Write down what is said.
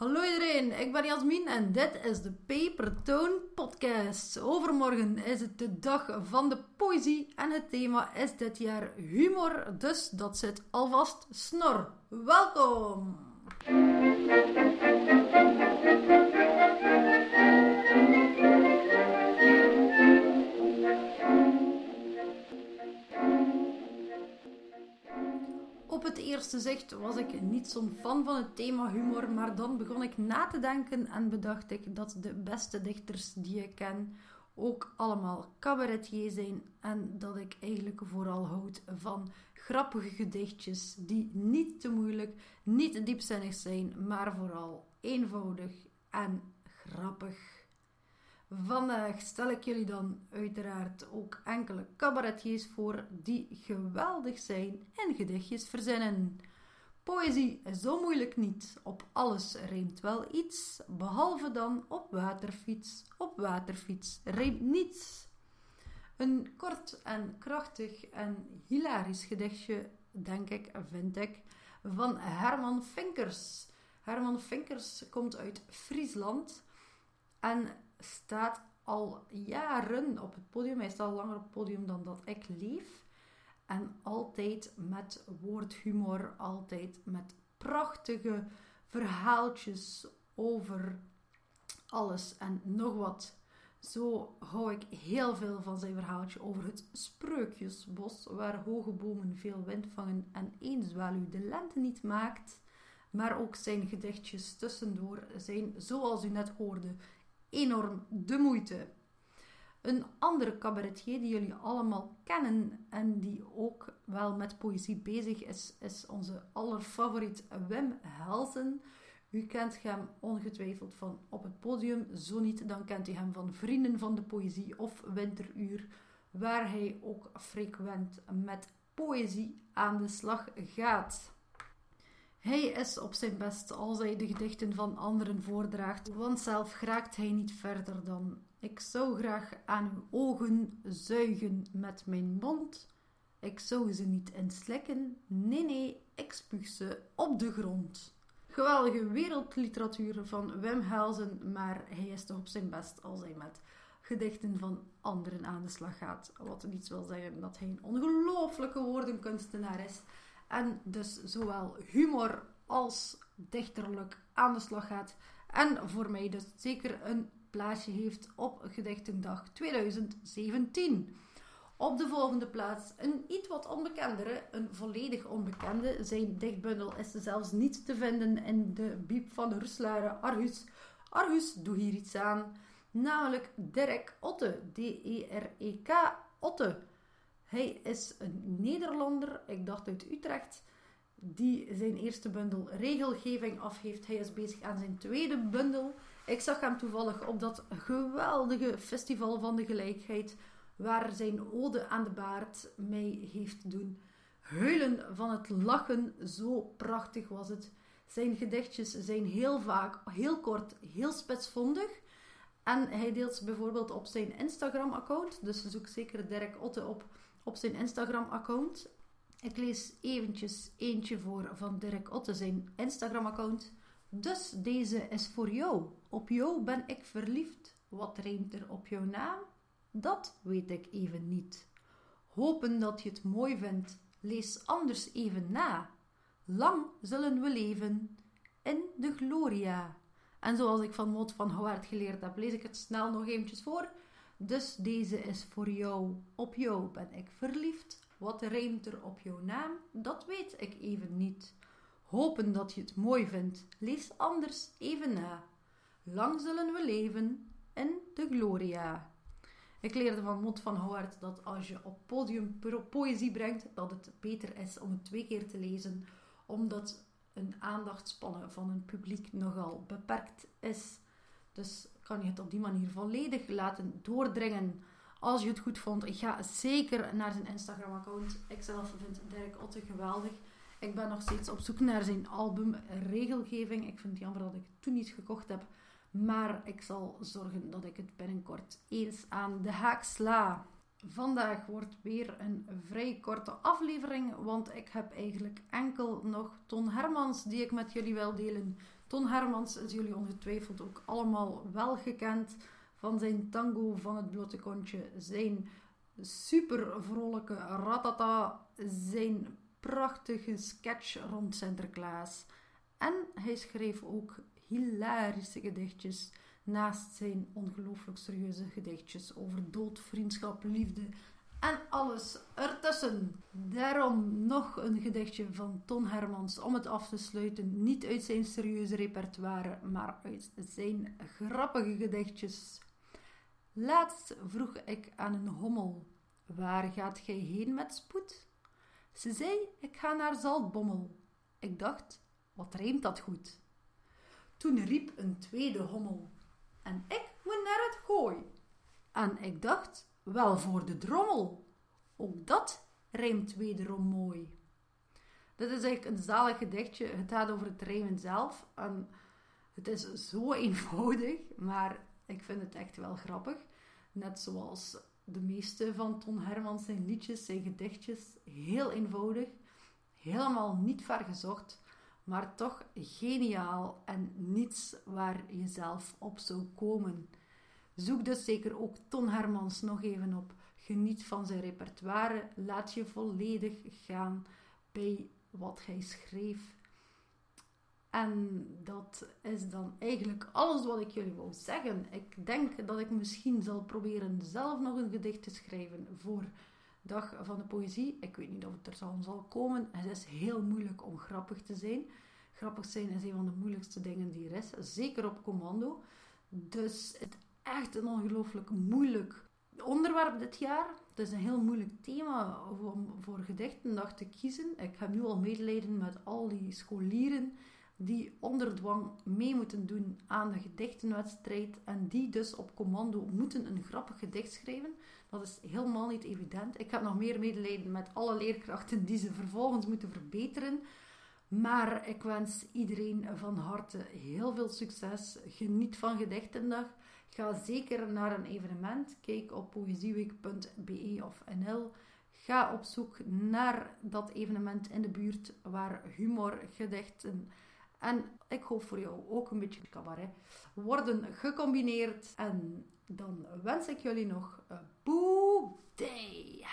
Hallo iedereen, ik ben Jasmin en dit is de Papertoon Podcast. Overmorgen is het de dag van de poëzie en het thema is dit jaar humor, dus dat zit alvast snor. Welkom! Was ik niet zo'n fan van het thema humor, maar dan begon ik na te denken en bedacht ik dat de beste dichters die ik ken ook allemaal cabaretier zijn en dat ik eigenlijk vooral houd van grappige gedichtjes die niet te moeilijk, niet diepzinnig zijn, maar vooral eenvoudig en grappig. Vandaag stel ik jullie dan uiteraard ook enkele cabaretiers voor die geweldig zijn en gedichtjes verzinnen. Poëzie zo moeilijk niet. Op alles rijmt wel iets, behalve dan op waterfiets. Op waterfiets rijmt niets. Een kort en krachtig en hilarisch gedichtje, denk ik, vind ik, van Herman Vinkers. Herman Vinkers komt uit Friesland en staat al jaren op het podium. Hij staat langer op het podium dan dat ik leef. En altijd met woordhumor, altijd met prachtige verhaaltjes over alles en nog wat. Zo hou ik heel veel van zijn verhaaltje over het spreukjesbos, waar hoge bomen veel wind vangen en één zwaluw de lente niet maakt. Maar ook zijn gedichtjes tussendoor zijn, zoals u net hoorde, enorm de moeite. Een andere cabaretier die jullie allemaal kennen en die ook wel met poëzie bezig is, is onze allerfavoriet Wim Helsen. U kent hem ongetwijfeld van op het podium, zo niet, dan kent u hem van Vrienden van de Poëzie of Winteruur, waar hij ook frequent met poëzie aan de slag gaat. Hij is op zijn best als hij de gedichten van anderen voordraagt, want zelf geraakt hij niet verder dan: Ik zou graag aan uw ogen zuigen met mijn mond. Ik zou ze niet inslikken, nee, nee, ik spuug ze op de grond. Geweldige wereldliteratuur van Wim Helsen, maar hij is toch op zijn best als hij met gedichten van anderen aan de slag gaat. Wat niet wil zeggen dat hij een ongelooflijke woordenkunstenaar is en dus zowel humor als dichterlijk aan de slag gaat. En voor mij dus zeker een plaatsje heeft op Gedichtendag 2017. Op de volgende plaats een iets wat onbekendere, een volledig onbekende. Zijn dichtbundel is zelfs niet te vinden in de biep van de Argus. Argus, doe hier iets aan. Namelijk Dirk Otte, D-E-R-E-K Otte. Hij is een Nederlander, ik dacht uit Utrecht, die zijn eerste bundel regelgeving af heeft. Hij is bezig aan zijn tweede bundel. Ik zag hem toevallig op dat geweldige festival van de gelijkheid, waar zijn ode aan de baard mij heeft doen huilen van het lachen. Zo prachtig was het. Zijn gedichtjes zijn heel vaak, heel kort, heel spitsvondig. En hij deelt ze bijvoorbeeld op zijn Instagram-account. Dus zoek zeker Dirk Otte op op zijn Instagram-account. Ik lees eventjes eentje voor van Dirk Otte, zijn Instagram-account. Dus deze is voor jou. Op jou ben ik verliefd. Wat rijmt er op jouw naam? Dat weet ik even niet. Hopen dat je het mooi vindt. Lees anders even na. Lang zullen we leven in de gloria. En zoals ik van Mot van Howard geleerd heb, lees ik het snel nog eventjes voor. Dus deze is voor jou. Op jou ben ik verliefd. Wat rijmt er op jouw naam? Dat weet ik even niet. Hopen dat je het mooi vindt. Lees anders even na. Lang zullen we leven in de gloria. Ik leerde van Mot van Howard dat als je op podium poëzie brengt, dat het beter is om het twee keer te lezen, omdat een aandachtspanne van een publiek nogal beperkt is. Dus kan je het op die manier volledig laten doordringen. Als je het goed vond, ga zeker naar zijn Instagram-account. Ik zelf vind Dirk Otte geweldig. Ik ben nog steeds op zoek naar zijn album Regelgeving. Ik vind het jammer dat ik het toen niet gekocht heb. Maar ik zal zorgen dat ik het binnenkort eens aan de haak sla. Vandaag wordt weer een vrij korte aflevering, want ik heb eigenlijk enkel nog Ton Hermans die ik met jullie wil delen. Ton Hermans is jullie ongetwijfeld ook allemaal wel gekend van zijn tango van het blote kontje, zijn super vrolijke ratata, zijn prachtige sketch rond Sinterklaas. En hij schreef ook hilarische gedichtjes naast zijn ongelooflijk serieuze gedichtjes over dood, vriendschap, liefde en alles ertussen. Daarom nog een gedichtje van Ton Hermans om het af te sluiten. Niet uit zijn serieuze repertoire, maar uit zijn grappige gedichtjes. Laatst vroeg ik aan een hommel: Waar gaat gij heen met spoed? Ze zei: Ik ga naar Zaltbommel. Ik dacht: Wat rijmt dat goed? Toen riep een tweede hommel: En ik moet naar het gooi. En ik dacht: Wel voor de drommel. Ook dat rijmt wederom mooi. Dit is eigenlijk een zalig gedichtje. Het gaat over het rijmen zelf. En het is zo eenvoudig, maar ik vind het echt wel grappig. Net zoals de meeste van Ton Hermans zijn liedjes, zijn gedichtjes. Heel eenvoudig, helemaal niet ver gezocht, maar toch geniaal en niets waar je zelf op zou komen. Zoek dus zeker ook Ton Hermans nog even op. Geniet van zijn repertoire. Laat je volledig gaan bij wat hij schreef. En dat is dan eigenlijk alles wat ik jullie wou zeggen. Ik denk dat ik misschien zal proberen zelf nog een gedicht te schrijven voor Dag van de Poëzie. Ik weet niet of het er zal komen. Het is heel moeilijk om grappig te zijn. Grappig zijn is een van de moeilijkste dingen die er is. Zeker op commando. Dus het is echt een ongelooflijk moeilijk onderwerp dit jaar. Het is een heel moeilijk thema om voor gedichtendag te kiezen. Ik heb nu al medelijden met al die scholieren die onder dwang mee moeten doen aan de gedichtenwedstrijd en die dus op commando moeten een grappig gedicht schrijven. Dat is helemaal niet evident. Ik heb nog meer medelijden met alle leerkrachten die ze vervolgens moeten verbeteren. Maar ik wens iedereen van harte heel veel succes. Geniet van Gedichtendag. Ga zeker naar een evenement. Kijk op poëzieweek.be of nl. Ga op zoek naar dat evenement in de buurt waar humor, gedichten en ik hoop voor jou ook een beetje cabaret worden gecombineerd. En dan wens ik jullie nog een boe day.